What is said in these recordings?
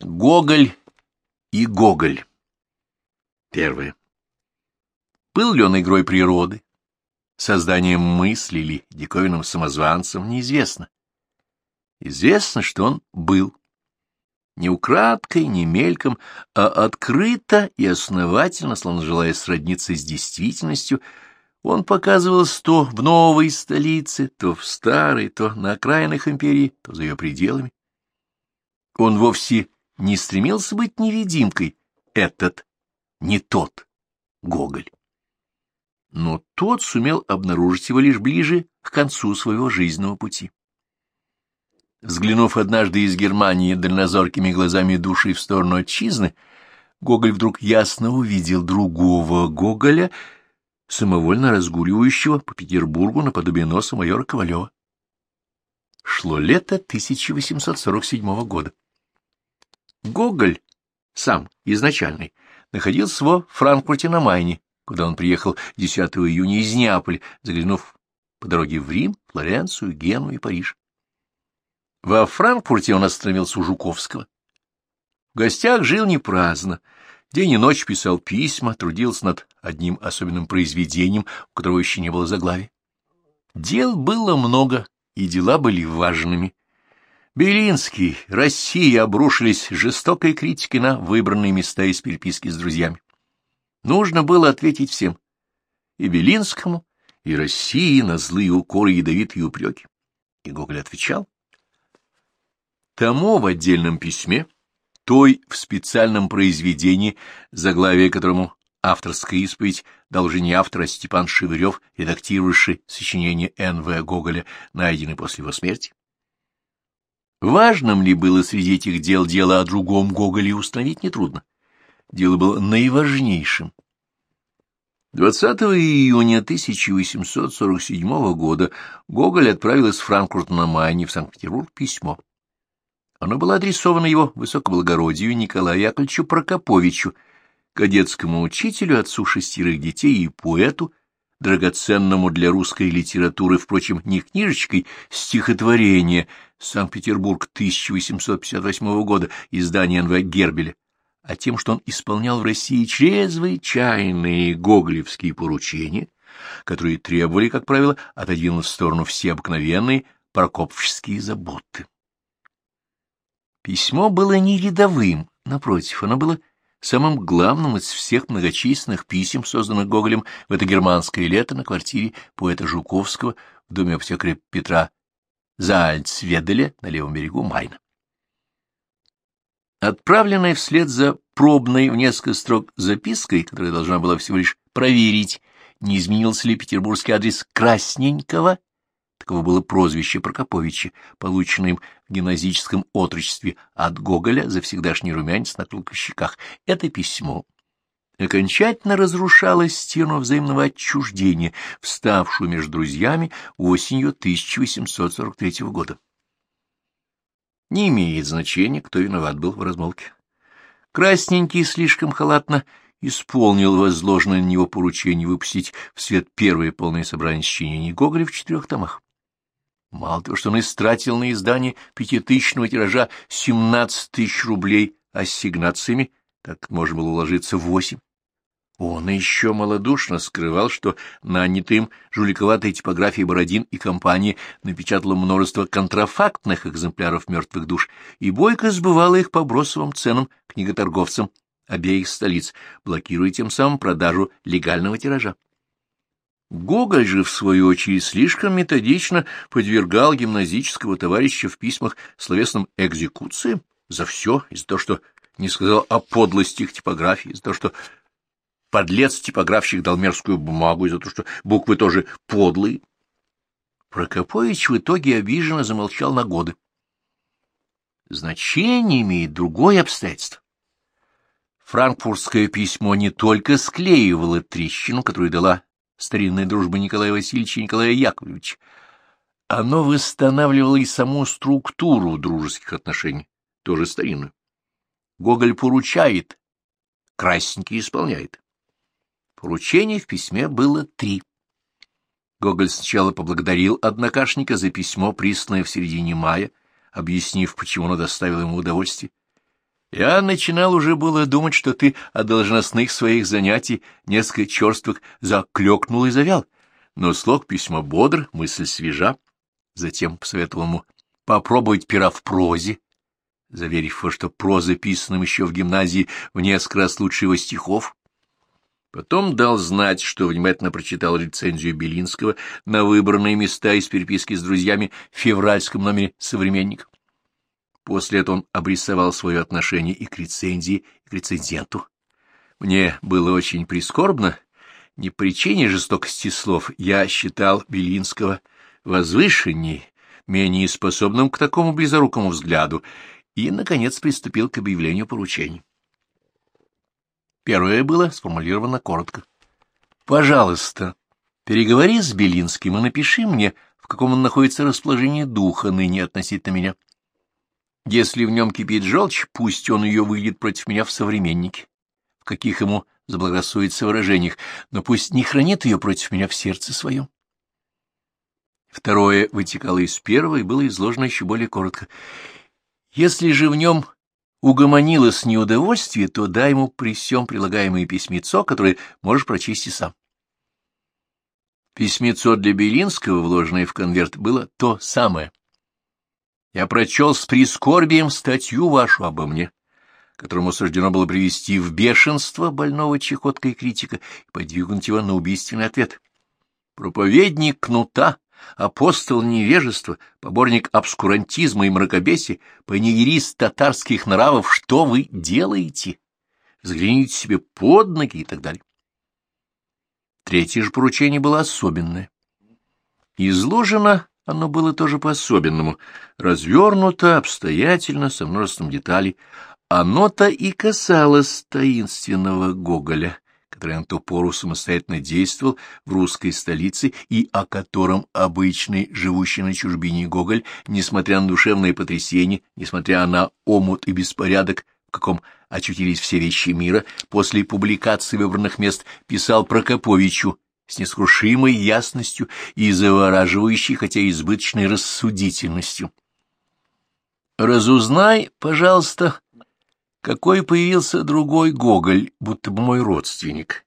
Гоголь и Гоголь. Первое. Был ли он игрой природы, созданием мысли или диковинным самозванцем, неизвестно. Известно, что он был. Не украдкой, не мельком, а открыто и основательно, словно желая сродниться с действительностью, он показывался то в новой столице, то в старой, то на окраинах империи, то за ее пределами. Он вовсе не стремился быть невидимкой, этот, не тот, Гоголь. Но тот сумел обнаружить его лишь ближе к концу своего жизненного пути. Взглянув однажды из Германии дальнозоркими глазами души в сторону отчизны, Гоголь вдруг ясно увидел другого Гоголя, самовольно разгуливающего по Петербургу наподобие носа майора Ковалева. Шло лето 1847 года. Гоголь, сам, изначальный, находился во Франкфурте на Майне, куда он приехал 10 июня из Неаполя, заглянув по дороге в Рим, Флоренцию, Гену и Париж. Во Франкфурте он остановился у Жуковского. В гостях жил не праздно. День и ночь писал письма, трудился над одним особенным произведением, у которого еще не было заглавия. Дел было много, и дела были важными. Белинский, Россия обрушились жестокой критикой на выбранные места из переписки с друзьями. Нужно было ответить всем. И Белинскому, и России на злые укоры ядовитые упреки. И Гоголь отвечал. Тому в отдельном письме, той в специальном произведении, заглавие которому авторская исповедь дал не автор, а Степан Шевырев, редактировавший сочинение Н.В. Гоголя, найденный после его смерти. Важным ли было среди этих дел дело о другом Гоголе установить нетрудно. Дело было наиважнейшим. 20 июня 1847 года Гоголь отправил из Франкфурта на Майне в Санкт-Петербург письмо. Оно было адресовано его высокоблагородию Николаю Яковлевичу Прокоповичу, кадетскому учителю, отцу шестерых детей и поэту, драгоценному для русской литературы, впрочем, не книжечкой, стихотворение «Санкт-Петербург 1858 года», издание Н.В. Гербеля, а тем, что он исполнял в России чрезвычайные гоголевские поручения, которые требовали, как правило, отодвинуть в сторону все обыкновенные прокопческие заботы. Письмо было не рядовым, напротив, оно было самым главным из всех многочисленных писем, созданных Гоголем в это германское лето на квартире поэта Жуковского в доме аптекаря Петра Зальцведеля на левом берегу Майна. Отправленная вслед за пробной в несколько строк запиской, которая должна была всего лишь проверить, не изменился ли петербургский адрес Красненького, таково было прозвище Прокоповича, полученное им в гимназическом отрочестве от Гоголя за всегдашний румянец на щеках. Это письмо окончательно разрушало стену взаимного отчуждения, вставшую между друзьями осенью 1843 года. Не имеет значения, кто виноват был в размолвке. Красненький слишком халатно исполнил возложенное на него поручение выпустить в свет первое полное собрание сочинений Гоголя в четырех томах. Мало того, что он истратил на издание пятитысячного тиража семнадцать тысяч рублей ассигнациями, так можно было уложиться в восемь. Он еще малодушно скрывал, что нанятый им жуликоватой типографией Бородин и компания напечатала множество контрафактных экземпляров мертвых душ и бойко сбывала их по бросовым ценам книготорговцам обеих столиц, блокируя тем самым продажу легального тиража. Гоголь же, в свою очередь, слишком методично подвергал гимназического товарища в письмах словесным экзекуциям за все, из-за того, что не сказал о подлости типографии, из-за того, что подлец-типографщик дал мерзкую бумагу, из-за того, что буквы тоже подлые. Прокопович в итоге обиженно замолчал на годы. Значение имеет другое обстоятельство. Франкфуртское письмо не только склеивало трещину, которую дала старинная дружба Николая Васильевича и Николая Яковлевича, оно восстанавливало и саму структуру дружеских отношений, тоже старинную. Гоголь поручает, Красненький исполняет. Поручений в письме было три. Гоголь сначала поблагодарил однокашника за письмо, присланное в середине мая, объяснив, почему оно доставило ему удовольствие. Я начинал уже было думать, что ты от должностных своих занятий несколько черствых заклёкнул и завял, но слог письма бодр, мысль свежа. Затем посоветовал ему попробовать пера в прозе, заверив его, что проза, писанным еще в гимназии, в несколько раз лучше его стихов. Потом дал знать, что внимательно прочитал рецензию Белинского на выбранные места из переписки с друзьями в февральском номере «Современник». После этого он обрисовал свое отношение и к рецензии, и к рецензенту. Мне было очень прискорбно. Не причине жестокости слов я считал Белинского возвышенней, менее способным к такому близорукому взгляду, и, наконец, приступил к объявлению поручений. Первое было сформулировано коротко. «Пожалуйста, переговори с Белинским и напиши мне, в каком он находится расположении духа ныне относительно меня. Если в нем кипит желчь, пусть он ее выльет против меня в современнике, в каких ему заблагорассудится выражениях, но пусть не хранит ее против меня в сердце своем. Второе вытекало из первого и было изложено еще более коротко. Если же в нем угомонилось неудовольствие, то дай ему при всем прилагаемое письмецо, которое можешь прочесть и сам. Письмецо для Белинского, вложенное в конверт, было то самое. Я прочел с прискорбием статью вашу обо мне, которому суждено было привести в бешенство больного чехоткой критика и подвигнуть его на убийственный ответ. Проповедник кнута, апостол невежества, поборник обскурантизма и мракобесия, панигерист татарских нравов, что вы делаете? Взгляните себе под ноги и так далее. Третье же поручение было особенное. Изложено оно было тоже по-особенному, развернуто, обстоятельно, со множеством деталей. Оно-то и касалось таинственного Гоголя, который на ту пору самостоятельно действовал в русской столице и о котором обычный, живущий на чужбине Гоголь, несмотря на душевные потрясения, несмотря на омут и беспорядок, в каком очутились все вещи мира, после публикации выбранных мест писал Прокоповичу с нескрушимой ясностью и завораживающей, хотя избыточной рассудительностью. «Разузнай, пожалуйста, какой появился другой Гоголь, будто бы мой родственник.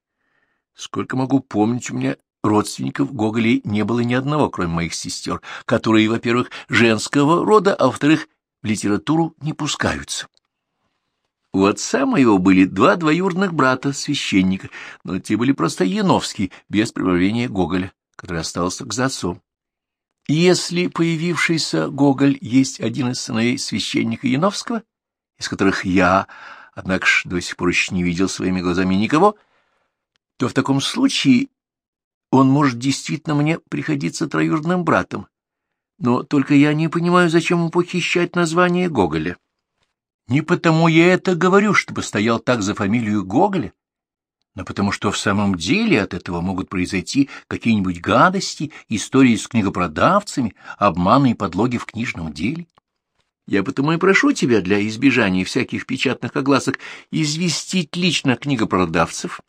Сколько могу помнить, у меня родственников Гоголей не было ни одного, кроме моих сестер, которые, во-первых, женского рода, а во-вторых, в литературу не пускаются. У отца моего были два двоюродных брата, священника, но те были просто Яновские, без прибавления Гоголя, который остался к отцом. Если появившийся Гоголь есть один из сыновей священника Яновского, из которых я, однако ж до сих пор еще не видел своими глазами никого, то в таком случае он может действительно мне приходиться троюродным братом. Но только я не понимаю, зачем ему похищать название Гоголя. Не потому я это говорю, чтобы стоял так за фамилию Гоголя, но потому что в самом деле от этого могут произойти какие-нибудь гадости, истории с книгопродавцами, обманы и подлоги в книжном деле. Я потому и прошу тебя для избежания всяких печатных огласок известить лично книгопродавцев,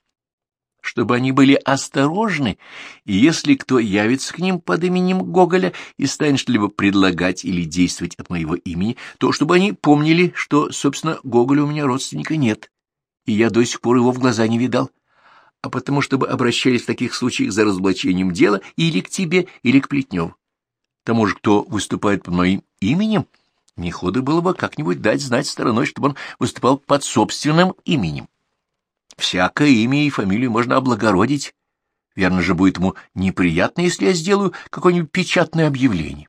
чтобы они были осторожны, и если кто явится к ним под именем Гоголя и станет что-либо предлагать или действовать от моего имени, то чтобы они помнили, что, собственно, Гоголя у меня родственника нет, и я до сих пор его в глаза не видал, а потому чтобы обращались в таких случаях за разоблачением дела или к тебе, или к Плетневу. Тому же, кто выступает под моим именем, не ходы было бы как-нибудь дать знать стороной, чтобы он выступал под собственным именем. Всякое имя и фамилию можно облагородить. Верно же будет ему неприятно, если я сделаю какое-нибудь печатное объявление.